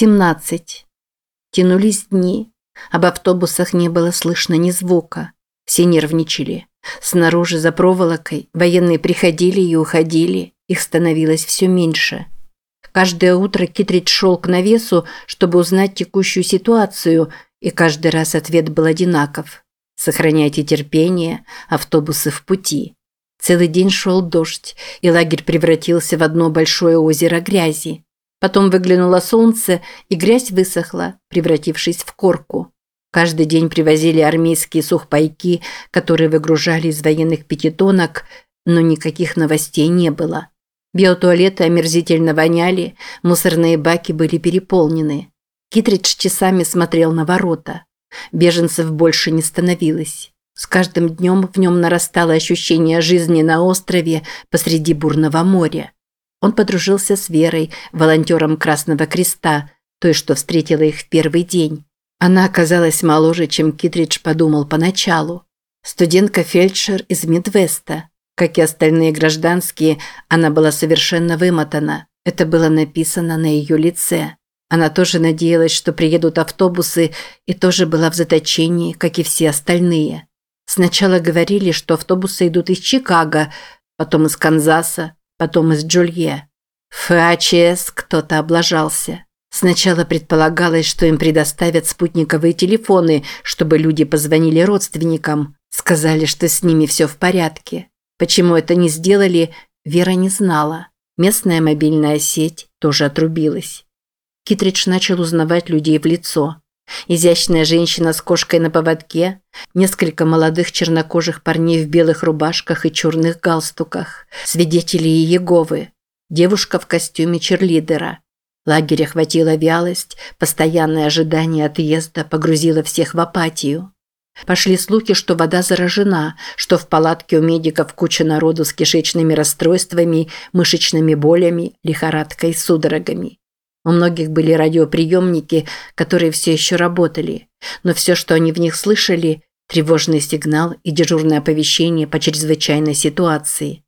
17. Тянулись дни. Об автобусах не было слышно ни звука. Все нервничали. Снаружи за проволокой военные приходили и уходили. Их становилось все меньше. Каждое утро Китридж шел к навесу, чтобы узнать текущую ситуацию, и каждый раз ответ был одинаков. Сохраняйте терпение, автобусы в пути. Целый день шел дождь, и лагерь превратился в одно большое озеро грязи. Потом выглянуло солнце, и грязь высохла, превратившись в корку. Каждый день привозили армейские сухпайки, которые выгружали из военных пятитонок, но никаких новостей не было. Биотуалеты омерзительно воняли, мусорные баки были переполнены. Китридж часами смотрел на ворота. Беженцев больше не становилось. С каждым днем в нем нарастало ощущение жизни на острове посреди бурного моря. Он подружился с Верой, волонтером Красного Креста, той, что встретила их в первый день. Она оказалась моложе, чем Китридж подумал поначалу. Студентка-фельдшер из Мидвеста. Как и остальные гражданские, она была совершенно вымотана. Это было написано на ее лице. Она тоже надеялась, что приедут автобусы, и тоже была в заточении, как и все остальные. Сначала говорили, что автобусы идут из Чикаго, потом из Канзаса, потом из Джулье. ФАЧС кто-то облажался. Сначала предполагалось, что им предоставят спутниковые телефоны, чтобы люди позвонили родственникам, сказали, что с ними все в порядке. Почему это не сделали, Вера не знала. Местная мобильная сеть тоже отрубилась. Китридж начал узнавать людей в лицо. Изящная женщина с кошкой на поводке, несколько молодых чернокожих парней в белых рубашках и черных галстуках, свидетели Иеговы, девушка в костюме черлидера. Лагеря хватила вялость, постоянное ожидание отъезда погрузило всех в апатию. Пошли слухи, что вода заражена, что в палатке у медиков куча народу с кишечными расстройствами, мышечными болями, лихорадкой и судорогами. У многих были радиоприемники, которые все еще работали, но все, что они в них слышали – тревожный сигнал и дежурное оповещение по чрезвычайной ситуации.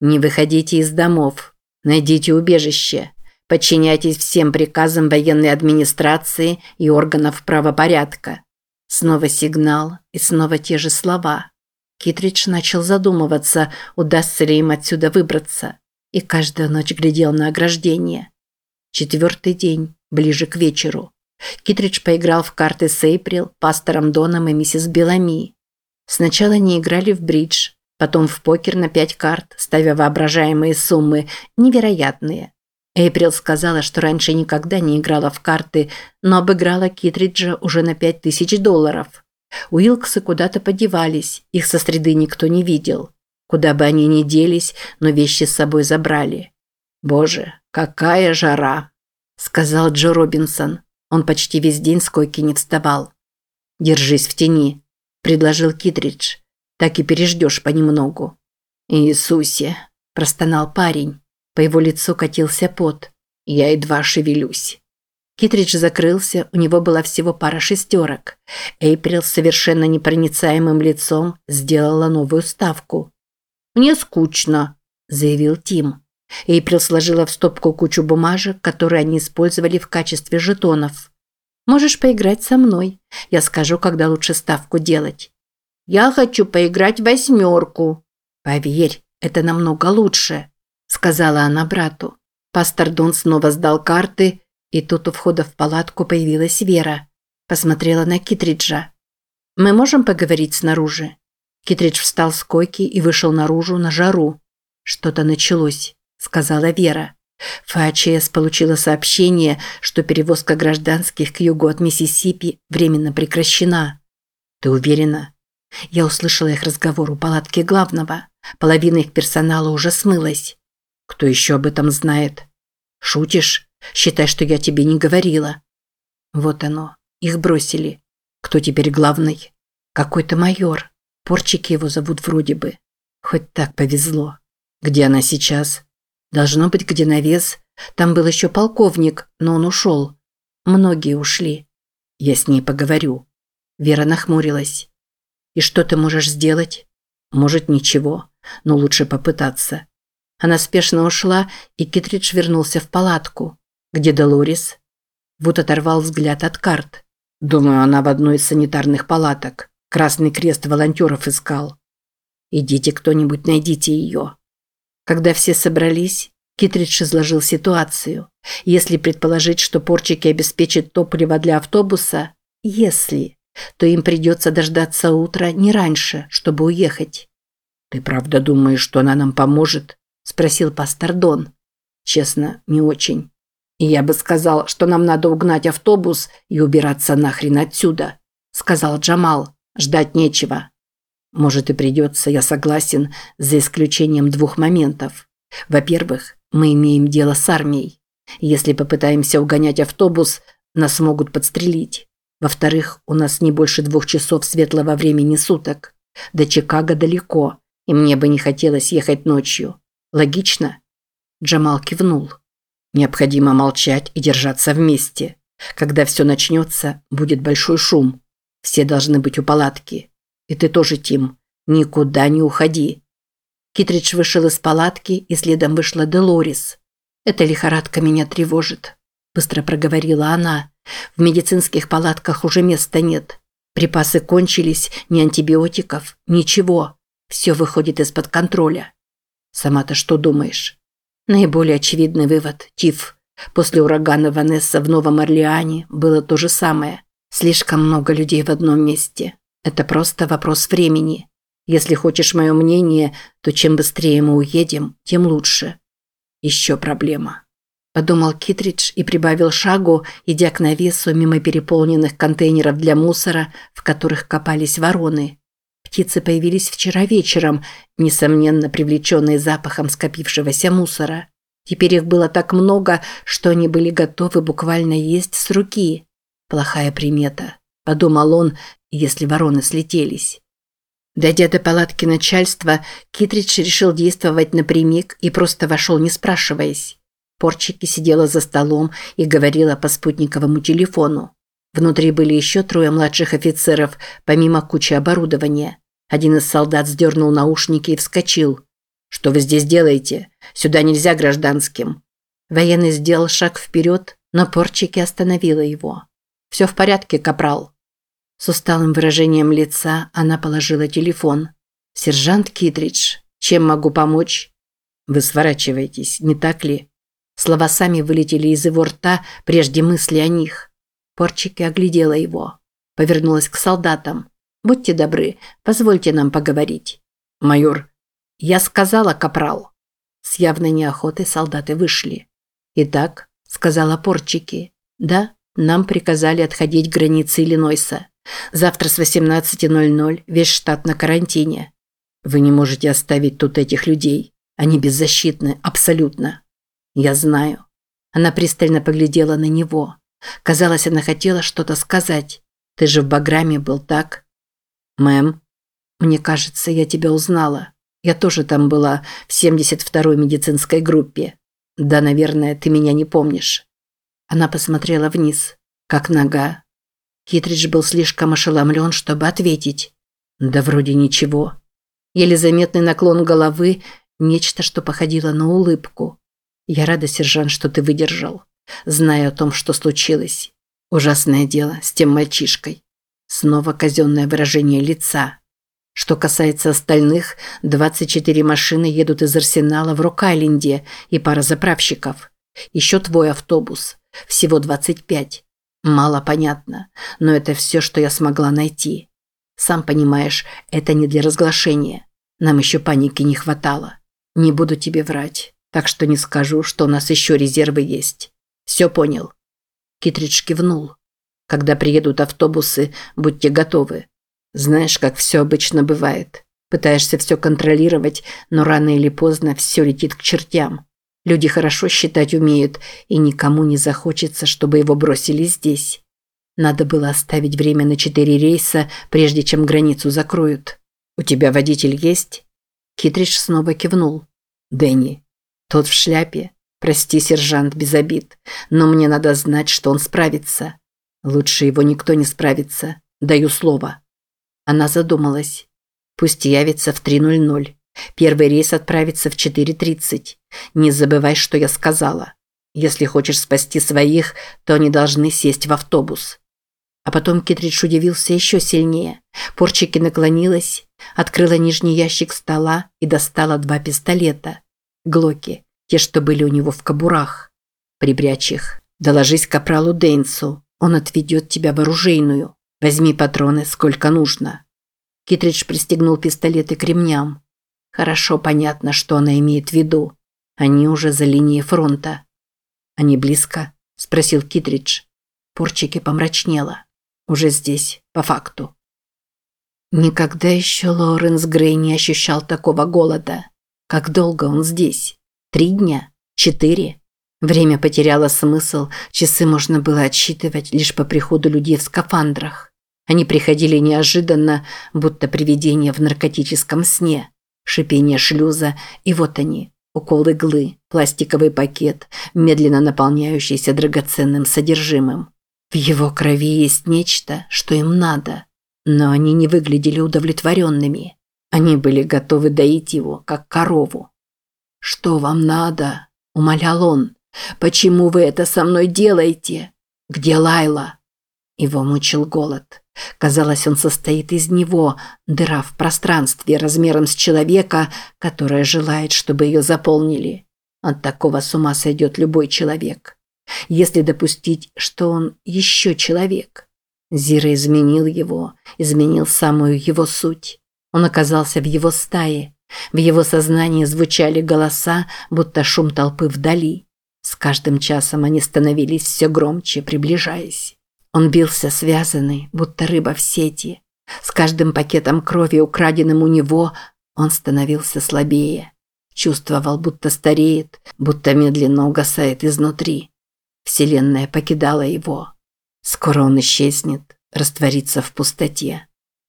Не выходите из домов, найдите убежище, подчиняйтесь всем приказам военной администрации и органов правопорядка. Снова сигнал и снова те же слова. Китридж начал задумываться, удастся ли им отсюда выбраться, и каждую ночь глядел на ограждение. Четвертый день, ближе к вечеру. Китридж поиграл в карты с Эйприл, пастором Доном и миссис Белами. Сначала они играли в бридж, потом в покер на пять карт, ставя воображаемые суммы, невероятные. Эйприл сказала, что раньше никогда не играла в карты, но обыграла Китриджа уже на пять тысяч долларов. Уилксы куда-то подевались, их со среды никто не видел. Куда бы они ни делись, но вещи с собой забрали. «Боже, какая жара!» – сказал Джо Робинсон. Он почти весь день с койки не вставал. «Держись в тени», – предложил Китридж. «Так и переждешь понемногу». «Иисусе!» – простонал парень. По его лицу катился пот. «Я едва шевелюсь». Китридж закрылся, у него была всего пара шестерок. Эйприл с совершенно непроницаемым лицом сделала новую ставку. «Мне скучно», – заявил Тим. Эйприл сложила в стопку кучу бумажек, которые они использовали в качестве жетонов. «Можешь поиграть со мной. Я скажу, когда лучше ставку делать». «Я хочу поиграть в восьмерку». «Поверь, это намного лучше», – сказала она брату. Пастор Дон снова сдал карты, и тут у входа в палатку появилась Вера. Посмотрела на Китриджа. «Мы можем поговорить снаружи?» Китридж встал с койки и вышел наружу на жару. Что-то началось сказала Вера. ФАЧС получила сообщение, что перевозка гражданских к югу от Миссисипи временно прекращена. Ты уверена? Я услышала их разговор у палатки главного. Половина их персонала уже смылась. Кто еще об этом знает? Шутишь? Считай, что я тебе не говорила. Вот оно. Их бросили. Кто теперь главный? Какой-то майор. Порчики его зовут вроде бы. Хоть так повезло. Где она сейчас? Должно быть, где навес. Там был еще полковник, но он ушел. Многие ушли. Я с ней поговорю. Вера нахмурилась. И что ты можешь сделать? Может, ничего, но лучше попытаться. Она спешно ушла, и Китридж вернулся в палатку. Где Долорис? Вот оторвал взгляд от карт. Думаю, она в одной из санитарных палаток. Красный крест волонтеров искал. Идите кто-нибудь, найдите ее. Когда все собрались, Китридж изложил ситуацию. Если предположить, что порчики обеспечат топливо для автобуса, если, то им придется дождаться утра не раньше, чтобы уехать. «Ты правда думаешь, что она нам поможет?» – спросил пастор Дон. «Честно, не очень. И я бы сказал, что нам надо угнать автобус и убираться нахрен отсюда», – сказал Джамал. «Ждать нечего». «Может и придется, я согласен, за исключением двух моментов. Во-первых, мы имеем дело с армией. Если попытаемся угонять автобус, нас могут подстрелить. Во-вторых, у нас не больше двух часов светлого времени суток. До Чикаго далеко, и мне бы не хотелось ехать ночью. Логично?» Джамал кивнул. «Необходимо молчать и держаться вместе. Когда все начнется, будет большой шум. Все должны быть у палатки. И ты тоже, Тим. Никуда не уходи. Китридж вышел из палатки, и следом вышла Делорис. «Эта лихорадка меня тревожит», – быстро проговорила она. «В медицинских палатках уже места нет. Припасы кончились, ни антибиотиков, ничего. Все выходит из-под контроля». «Сама-то что думаешь?» Наиболее очевидный вывод – тиф. После урагана Ванесса в Новом Орлеане было то же самое. Слишком много людей в одном месте. Это просто вопрос времени. Если хочешь мое мнение, то чем быстрее мы уедем, тем лучше. Еще проблема. Подумал Китридж и прибавил шагу, идя к навесу мимо переполненных контейнеров для мусора, в которых копались вороны. Птицы появились вчера вечером, несомненно привлеченные запахом скопившегося мусора. Теперь их было так много, что они были готовы буквально есть с руки. Плохая примета, подумал он, если вороны слетелись. Дойдя до палатки начальства, Китридж решил действовать напрямик и просто вошел, не спрашиваясь. Порчики сидела за столом и говорила по спутниковому телефону. Внутри были еще трое младших офицеров, помимо кучи оборудования. Один из солдат сдернул наушники и вскочил. «Что вы здесь делаете? Сюда нельзя гражданским». Военный сделал шаг вперед, но Порчики остановила его. «Все в порядке, капрал». С усталым выражением лица она положила телефон. «Сержант Китридж, чем могу помочь?» «Вы сворачиваетесь, не так ли?» Слова сами вылетели из его рта, прежде мысли о них. Порчики оглядела его. Повернулась к солдатам. «Будьте добры, позвольте нам поговорить». «Майор». «Я сказала, капрал». С явной неохотой солдаты вышли. «Итак», – сказала Порчики, – «да, нам приказали отходить к границе Иллинойса. Завтра с 18.00 весь штат на карантине. Вы не можете оставить тут этих людей. Они беззащитны, абсолютно. Я знаю. Она пристально поглядела на него. Казалось, она хотела что-то сказать. Ты же в Баграме был, так? Мэм, мне кажется, я тебя узнала. Я тоже там была в 72-й медицинской группе. Да, наверное, ты меня не помнишь. Она посмотрела вниз. Как нога? Китридж был слишком ошеломлен, чтобы ответить. Да вроде ничего. Еле заметный наклон головы, нечто, что походило на улыбку. Я рада, сержант, что ты выдержал. Зная о том, что случилось. Ужасное дело с тем мальчишкой. Снова казенное выражение лица. Что касается остальных, 24 машины едут из Арсенала в Рок-Айленде и пара заправщиков. Еще твой автобус. Всего 25. Мало понятно, но это все, что я смогла найти. Сам понимаешь, это не для разглашения. Нам еще паники не хватало. Не буду тебе врать, так что не скажу, что у нас еще резервы есть. Все понял?» Китридж кивнул. «Когда приедут автобусы, будьте готовы. Знаешь, как все обычно бывает. Пытаешься все контролировать, но рано или поздно все летит к чертям. Люди хорошо считать умеют, и никому не захочется, чтобы его бросили здесь. Надо было оставить время на четыре рейса, прежде чем границу закроют. У тебя водитель есть? Китриш снова кивнул. Дэнни. Тот в шляпе. Прости, сержант, без обид, но мне надо знать, что он справится. Лучше его никто не справится. Даю слово. Она задумалась. Пусть явится в 3.00. Первый рейс отправится в 4.30. Не забывай, что я сказала. Если хочешь спасти своих, то они должны сесть в автобус. А потом Китридж удивился еще сильнее. Порчики наклонилась, открыла нижний ящик стола и достала два пистолета. Глоки, те, что были у него в кобурах. Прибрячь их. Доложись капралу Дейнсу. Он отведет тебя в оружейную. Возьми патроны, сколько нужно. Китридж пристегнул пистолеты к ремням. Хорошо понятно, что она имеет в виду. Они уже за линией фронта. «Они близко?» – спросил Китридж. Порчики помрачнела. «Уже здесь, по факту». Никогда еще Лоуренс Грей не ощущал такого голода. Как долго он здесь? Три дня? Четыре? Время потеряло смысл, часы можно было отсчитывать лишь по приходу людей в скафандрах. Они приходили неожиданно, будто привидения в наркотическом сне. Шипение шлюза, и вот они, укол иглы, пластиковый пакет, медленно наполняющийся драгоценным содержимым. В его крови есть нечто, что им надо. Но они не выглядели удовлетворенными. Они были готовы доить его, как корову. «Что вам надо?» – умолял он. «Почему вы это со мной делаете? Где Лайла?» Его мучил голод. Казалось, он состоит из него, дыра в пространстве размером с человека, которая желает, чтобы ее заполнили. От такого с ума сойдет любой человек. Если допустить, что он еще человек. Зира изменил его, изменил самую его суть. Он оказался в его стае. В его сознании звучали голоса, будто шум толпы вдали. С каждым часом они становились все громче, приближаясь. Он бился связанный, будто рыба в сети. С каждым пакетом крови, украденным у него, он становился слабее. Чувствовал, будто стареет, будто медленно угасает изнутри. Вселенная покидала его. Скоро он исчезнет, растворится в пустоте.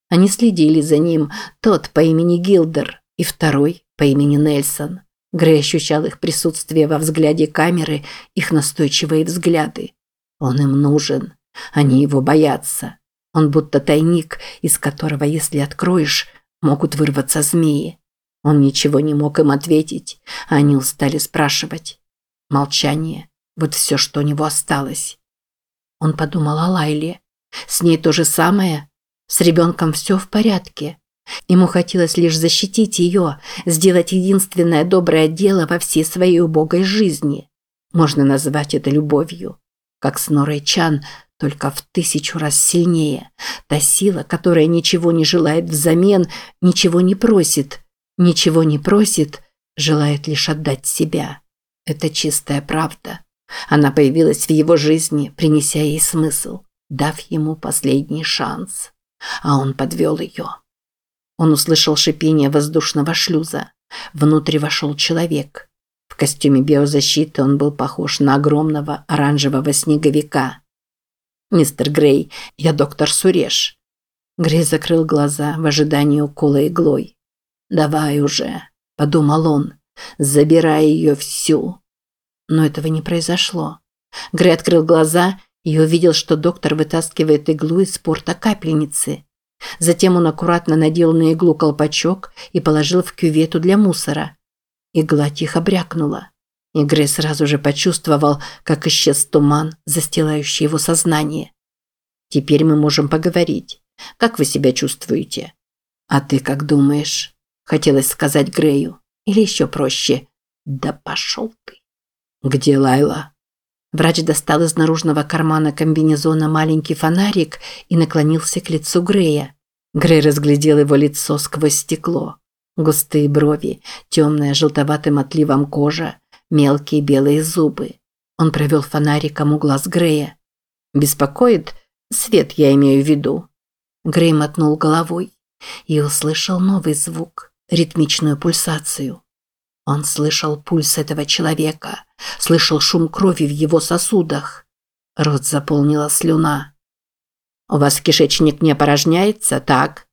Они следили за ним, тот по имени Гилдер и второй по имени Нельсон. Грей ощущал их присутствие во взгляде камеры, их настойчивые взгляды. Он им нужен. Они его боятся. Он будто тайник, из которого, если откроешь, могут вырваться змеи. Он ничего не мог им ответить, а они устали спрашивать. Молчание. Вот все, что у него осталось. Он подумал о Лайле. С ней то же самое. С ребенком все в порядке. Ему хотелось лишь защитить ее, сделать единственное доброе дело во всей своей убогой жизни. Можно назвать это любовью. Как с Норой Чан, только в тысячу раз сильнее. Та сила, которая ничего не желает взамен, ничего не просит, ничего не просит, желает лишь отдать себя. Это чистая правда. Она появилась в его жизни, принеся ей смысл, дав ему последний шанс. А он подвел ее. Он услышал шипение воздушного шлюза. Внутрь вошел человек. В костюме биозащиты он был похож на огромного оранжевого снеговика. «Мистер Грей, я доктор Суреш». Грей закрыл глаза в ожидании укола иглой. «Давай уже», – подумал он, – «забирай ее всю». Но этого не произошло. Грей открыл глаза и увидел, что доктор вытаскивает иглу из порта капельницы. Затем он аккуратно надел на иглу колпачок и положил в кювету для мусора. Игла тихо брякнула. И Грей сразу же почувствовал, как исчез туман, застилающий его сознание. «Теперь мы можем поговорить. Как вы себя чувствуете?» «А ты как думаешь?» – хотелось сказать Грею. Или еще проще. «Да пошел ты!» «Где Лайла?» Врач достал из наружного кармана комбинезона маленький фонарик и наклонился к лицу Грея. Грей разглядел его лицо сквозь стекло. Густые брови, темная желтоватым отливом кожа, мелкие белые зубы. Он провел фонариком у глаз Грея. «Беспокоит? Свет я имею в виду». Грей мотнул головой и услышал новый звук, ритмичную пульсацию. Он слышал пульс этого человека, слышал шум крови в его сосудах. Рот заполнила слюна. «У вас кишечник не опорожняется, так?»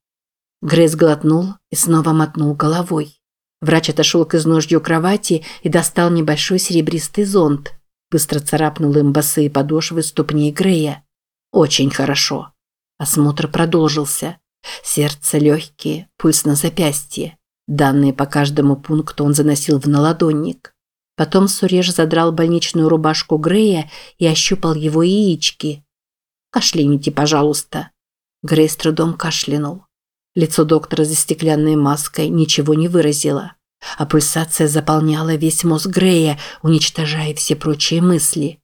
Грейс глотнул и снова мотнул головой. Врач отошел к изножью кровати и достал небольшой серебристый зонт. Быстро царапнул им босые подошвы ступней Грея. Очень хорошо. Осмотр продолжился. Сердце легкие, пульс на запястье. Данные по каждому пункту он заносил в наладонник. Потом Суреш задрал больничную рубашку Грея и ощупал его яички. «Кашляните, пожалуйста». Грей с трудом кашлянул. Лицо доктора за стеклянной маской ничего не выразило, а пульсация заполняла весь мозг Грея, уничтожая все прочие мысли.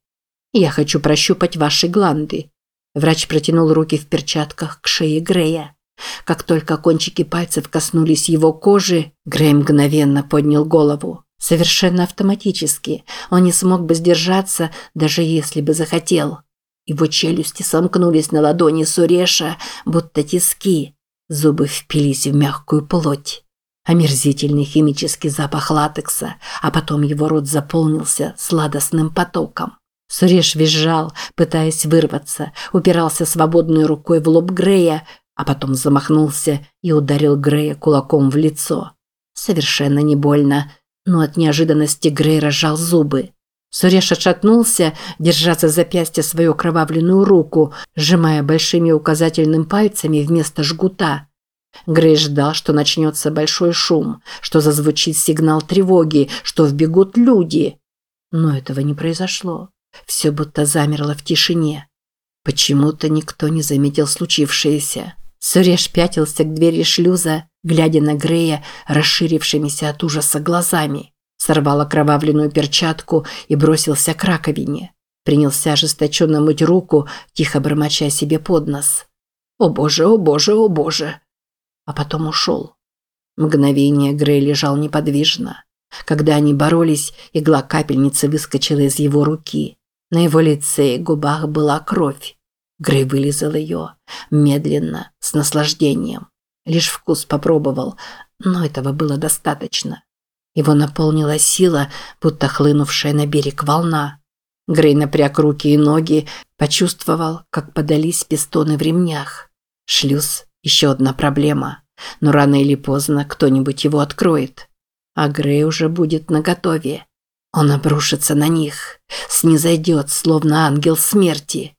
«Я хочу прощупать ваши гланды». Врач протянул руки в перчатках к шее Грея. Как только кончики пальцев коснулись его кожи, Грей мгновенно поднял голову. Совершенно автоматически. Он не смог бы сдержаться, даже если бы захотел. Его челюсти сомкнулись на ладони Суреша, будто тиски. Зубы впились в мягкую плоть. Омерзительный химический запах латекса, а потом его рот заполнился сладостным потоком. Суреш визжал, пытаясь вырваться, упирался свободной рукой в лоб Грея, а потом замахнулся и ударил Грея кулаком в лицо. Совершенно не больно, но от неожиданности Грей разжал зубы. Суреш отшатнулся, держа за запястье свою окровавленную руку, сжимая большими указательным пальцами вместо жгута. Грей ждал, что начнется большой шум, что зазвучит сигнал тревоги, что вбегут люди. Но этого не произошло. Все будто замерло в тишине. Почему-то никто не заметил случившееся. Суреш пятился к двери шлюза, глядя на Грея расширившимися от ужаса глазами. Сорвал окровавленную перчатку и бросился к раковине. Принялся ожесточенно мыть руку, тихо бормоча себе под нос. «О боже, о боже, о боже!» А потом ушел. Мгновение Грей лежал неподвижно. Когда они боролись, игла капельницы выскочила из его руки. На его лице и губах была кровь. Грей вылизал ее, медленно, с наслаждением. Лишь вкус попробовал, но этого было достаточно. Его наполнила сила, будто хлынувшая на берег волна. Грей напряг руки и ноги, почувствовал, как подались пистоны в ремнях. Шлюз – еще одна проблема. Но рано или поздно кто-нибудь его откроет. А Грей уже будет наготове. Он обрушится на них, снизойдет, словно ангел смерти.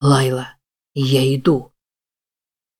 Лайла, я иду.